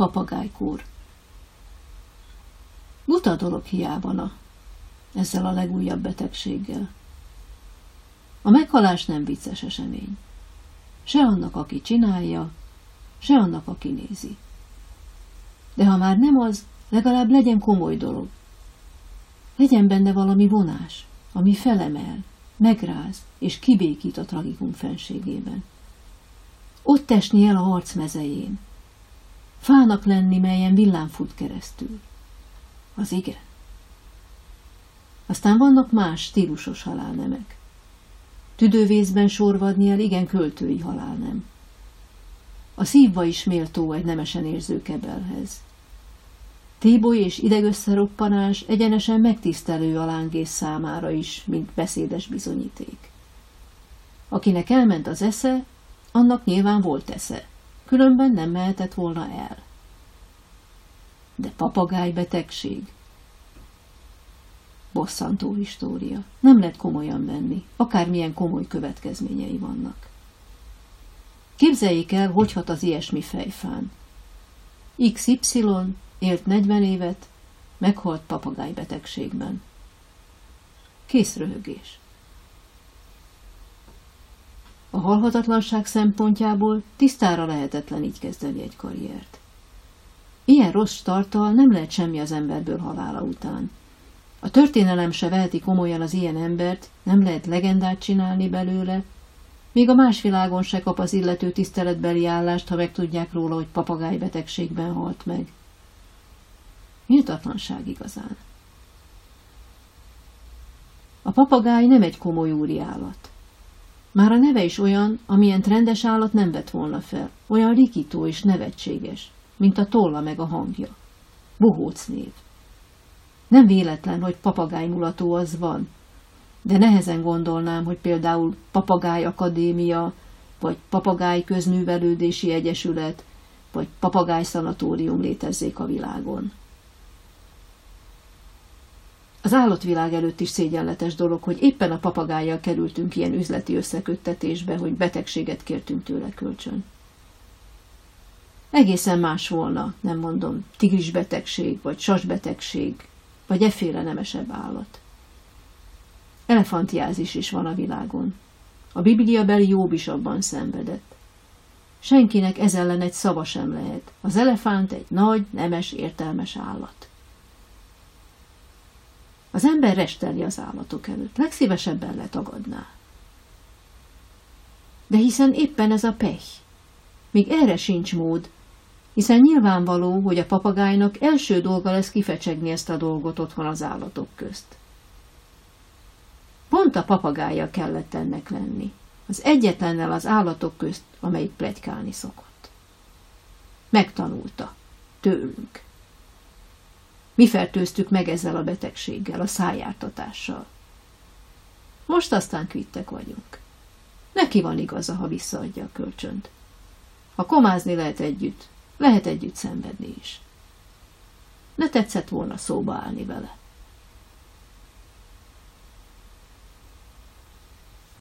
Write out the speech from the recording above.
Papagájkór. Buta dolog hiábana ezzel a legújabb betegséggel. A meghalás nem vicces esemény. Se annak, aki csinálja, se annak, aki nézi. De ha már nem az, legalább legyen komoly dolog. Legyen benne valami vonás, ami felemel, megráz és kibékít a tragikum fenségében. Ott esni el a harc mezején. Fának lenni, melyen villám fut keresztül. Az igen. Aztán vannak más stílusos halálnemek. Tüdővészben sorvadni el igen költői halálnem. A szívva is méltó egy nemesen érző kebelhez. Téboly és idegösszeroppanás egyenesen megtisztelő a lángész számára is, mint beszédes bizonyíték. Akinek elment az esze, annak nyilván volt esze, különben nem mehetett volna el. De papagáj betegség. Bosszantó história. Nem lehet komolyan venni, akármilyen komoly következményei vannak. Képzeljék el, hogy hat az ilyesmi fejfán. XY élt 40 évet, meghalt papagájbetegségben. Kész röhögés. A halhatatlanság szempontjából tisztára lehetetlen így kezdeni egy karriert. Ilyen rossz tartal nem lehet semmi az emberből halála után. A történelem se veheti komolyan az ilyen embert, nem lehet legendát csinálni belőle, még a más világon se kap az illető tiszteletbeli állást, ha megtudják róla, hogy papagájbetegségben halt meg. Méltatlanság igazán. A papagáj nem egy komoly úri állat. Már a neve is olyan, amilyen rendes állat nem vett volna fel, olyan rikító és nevetséges, mint a tolla meg a hangja. Bohóc név. Nem véletlen, hogy papagáj mulató az van, de nehezen gondolnám, hogy például papagáj akadémia, vagy papagáj közművelődési egyesület, vagy papagáj szanatórium létezzék a világon. Az állatvilág előtt is szégyenletes dolog, hogy éppen a papagájjal kerültünk ilyen üzleti összeköttetésbe, hogy betegséget kértünk tőle kölcsön. Egészen más volna, nem mondom, tigrisbetegség, vagy sasbetegség, vagy efféle nemesebb állat. Elefantjázis is van a világon. A Biblia beli Jobb is abban szenvedett. Senkinek ez ellen egy szava sem lehet. Az elefánt egy nagy, nemes, értelmes állat. Az ember resteli az állatok előtt, legszívesebben letagadná. De hiszen éppen ez a pech. Még erre sincs mód, hiszen nyilvánvaló, hogy a papagájnak első dolga lesz kifecsegni ezt a dolgot otthon az állatok közt. Pont a papagája kellett ennek lenni, az egyetlennel az állatok közt, amelyik plegykálni szokott. Megtanulta, tőlünk. Mi fertőztük meg ezzel a betegséggel, a szájártatással. Most aztán kvittek vagyunk. Neki van igaza, ha visszaadja a kölcsönt. Ha komázni lehet együtt, lehet együtt szenvedni is. Ne tetszett volna szóba állni vele.